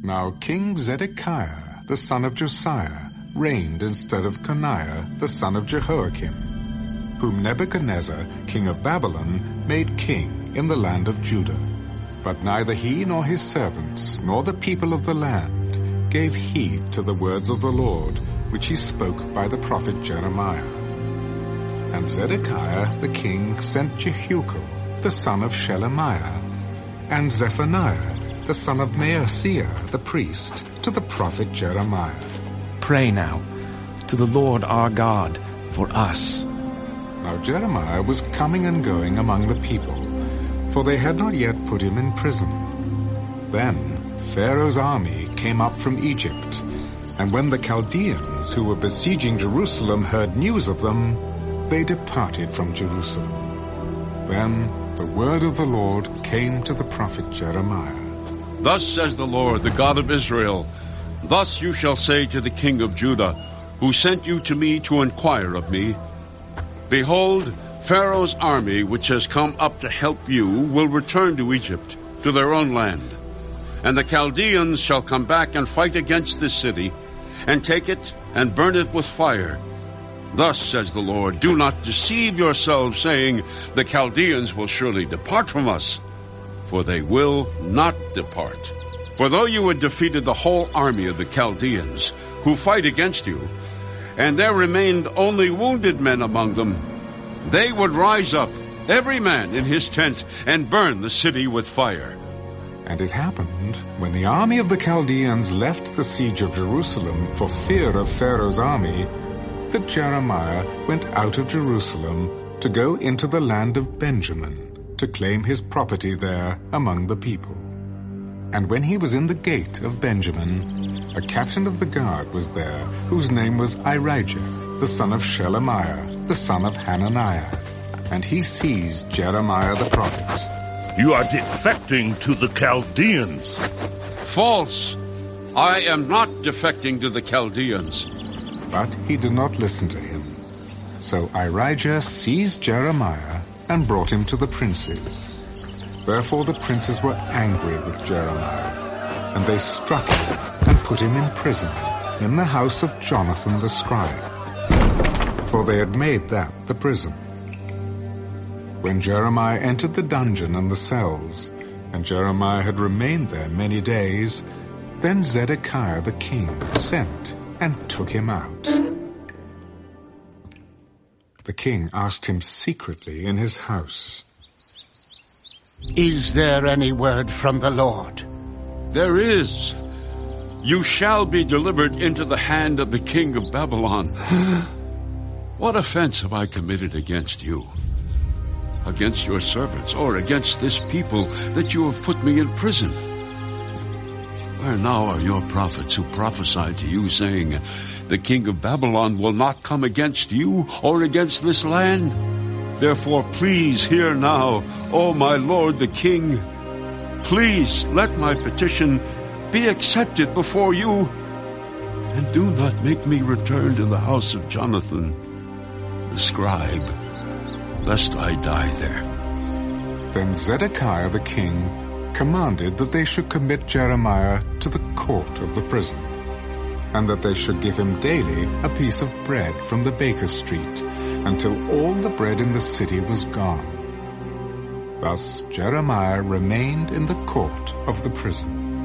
Now King Zedekiah, the son of Josiah, reigned instead of Coniah, the son of Jehoiakim, whom Nebuchadnezzar, king of Babylon, made king in the land of Judah. But neither he nor his servants, nor the people of the land, gave heed to the words of the Lord, which he spoke by the prophet Jeremiah. And Zedekiah the king sent Jehucal, the son of Shelemiah, and Zephaniah, the son of Maaseiah the priest, to the prophet Jeremiah. Pray now to the Lord our God for us. Now Jeremiah was coming and going among the people, for they had not yet put him in prison. Then Pharaoh's army came up from Egypt, and when the Chaldeans who were besieging Jerusalem heard news of them, they departed from Jerusalem. Then the word of the Lord came to the prophet Jeremiah. Thus says the Lord, the God of Israel, Thus you shall say to the king of Judah, who sent you to me to inquire of me, Behold, Pharaoh's army, which has come up to help you, will return to Egypt, to their own land. And the Chaldeans shall come back and fight against this city, and take it and burn it with fire. Thus says the Lord, Do not deceive yourselves, saying, The Chaldeans will surely depart from us for they will not depart. For though you had defeated the whole army of the Chaldeans, who fight against you, and there remained only wounded men among them, they would rise up, every man in his tent, and burn the city with fire. And it happened, when the army of the Chaldeans left the siege of Jerusalem for fear of Pharaoh's army, that Jeremiah went out of Jerusalem to go into the land of Benjamin to claim his property there among the people. And when he was in the gate of Benjamin, a captain of the guard was there, whose name was Irijah, the son of Shelemiah, the son of Hananiah. And he seized Jeremiah the prophet. You are defecting to the Chaldeans. False! I am not defecting to the Chaldeans. But he did not listen to him. So Irijah seized Jeremiah and brought him to the princes. Therefore the princes were angry with Jeremiah, and they struck him and put him in prison in the house of Jonathan the scribe, for they had made that the prison. When Jeremiah entered the dungeon and the cells, and Jeremiah had remained there many days, then Zedekiah the king sent and took him out the king asked him secretly in his house. Is there any word from the Lord? There is. You shall be delivered into the hand of the king of Babylon. what offense have I committed against you? Against your servants, or against this people that you have put me in prison? Where now are your prophets who prophesied to you, saying, the king of Babylon will not come against you or against this land. Therefore please hear now, O my lord the king. Please let my petition be accepted before you, and do not make me return to the house of Jonathan, the scribe, lest I die there. Then Zedekiah the king commanded that they should commit Jeremiah to the court of the prison and that they should give him daily a piece of bread from the baker's street, until all the bread in the city was gone. Thus Jeremiah remained in the court of the prison.